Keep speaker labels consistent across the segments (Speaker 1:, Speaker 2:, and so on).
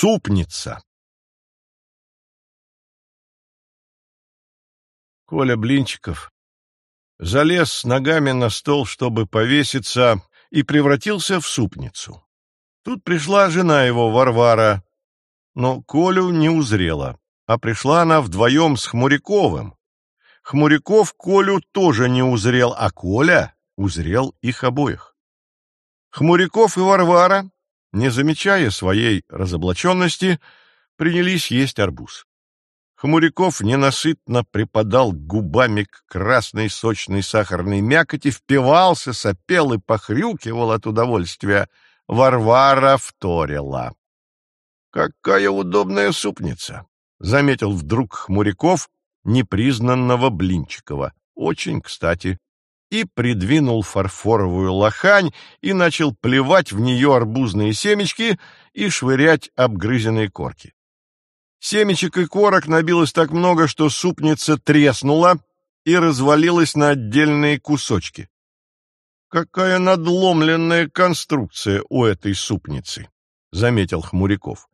Speaker 1: Супница Коля Блинчиков залез ногами на стол, чтобы повеситься, и превратился в супницу. Тут пришла жена его, Варвара, но Колю не узрела, а пришла она вдвоем с Хмуряковым. Хмуряков Колю тоже не узрел, а Коля узрел их обоих. Хмуряков и Варвара, не замечая своей разоблаченности, принялись есть арбуз. Хмуряков ненасытно припадал губами к красной сочной сахарной мякоти, впивался, сопел и похрюкивал от удовольствия. Варвара вторила. «Какая удобная супница!» — заметил вдруг Хмуряков, непризнанного Блинчикова. Очень кстати. И придвинул фарфоровую лохань и начал плевать в нее арбузные семечки и швырять обгрызенные корки. Семечек и корок набилось так много, что супница треснула и развалилась на отдельные кусочки. «Какая надломленная конструкция у этой супницы!» — заметил Хмуряков.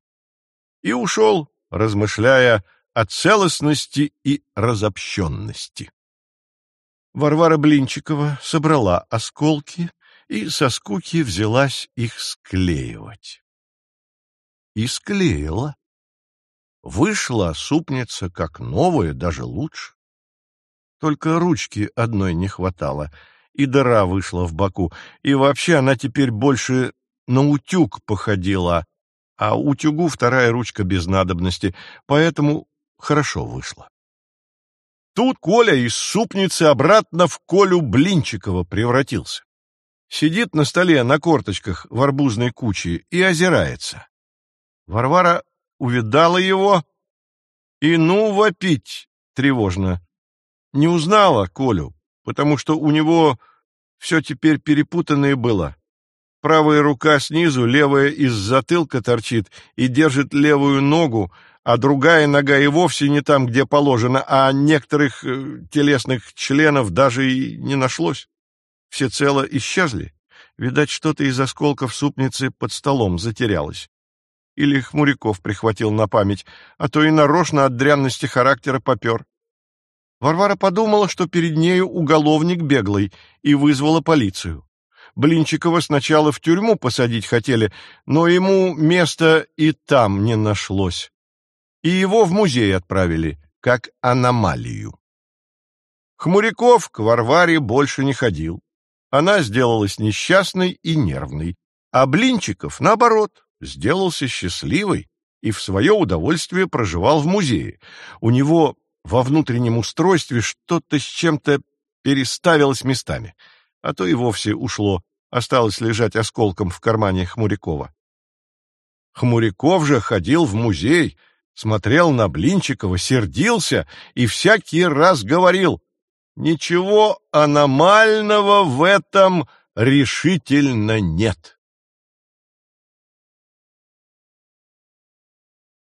Speaker 1: И ушел, размышляя о целостности и разобщенности. Варвара Блинчикова собрала осколки и со скуки взялась их склеивать. И склеила. Вышла супница как новая, даже лучше. Только ручки одной не хватало, и дыра вышла в боку, и вообще она теперь больше на утюг походила, а утюгу вторая ручка без надобности, поэтому хорошо вышло. Тут Коля из супницы обратно в Колю Блинчикова превратился. Сидит на столе на корточках в арбузной куче и озирается. Варвара увидала его и ну вопить тревожно. Не узнала Колю, потому что у него все теперь перепутанное было. Правая рука снизу, левая из затылка торчит и держит левую ногу, а другая нога и вовсе не там, где положено, а некоторых э, телесных членов даже и не нашлось. Все цело исчезли. Видать, что-то из осколков супницы под столом затерялось. Или Хмуряков прихватил на память, а то и нарочно от дрянности характера попер. Варвара подумала, что перед нею уголовник беглый, и вызвала полицию. Блинчикова сначала в тюрьму посадить хотели, но ему места и там не нашлось. И его в музей отправили, как аномалию. Хмуряков к Варваре больше не ходил. Она сделалась несчастной и нервной, а Блинчиков, наоборот, сделался счастливый и в свое удовольствие проживал в музее. У него во внутреннем устройстве что-то с чем-то переставилось местами, а то и вовсе ушло, осталось лежать осколком в кармане Хмурякова. Хмуряков же ходил в музей, смотрел на Блинчикова, сердился и всякий раз говорил «Ничего аномального в этом решительно нет».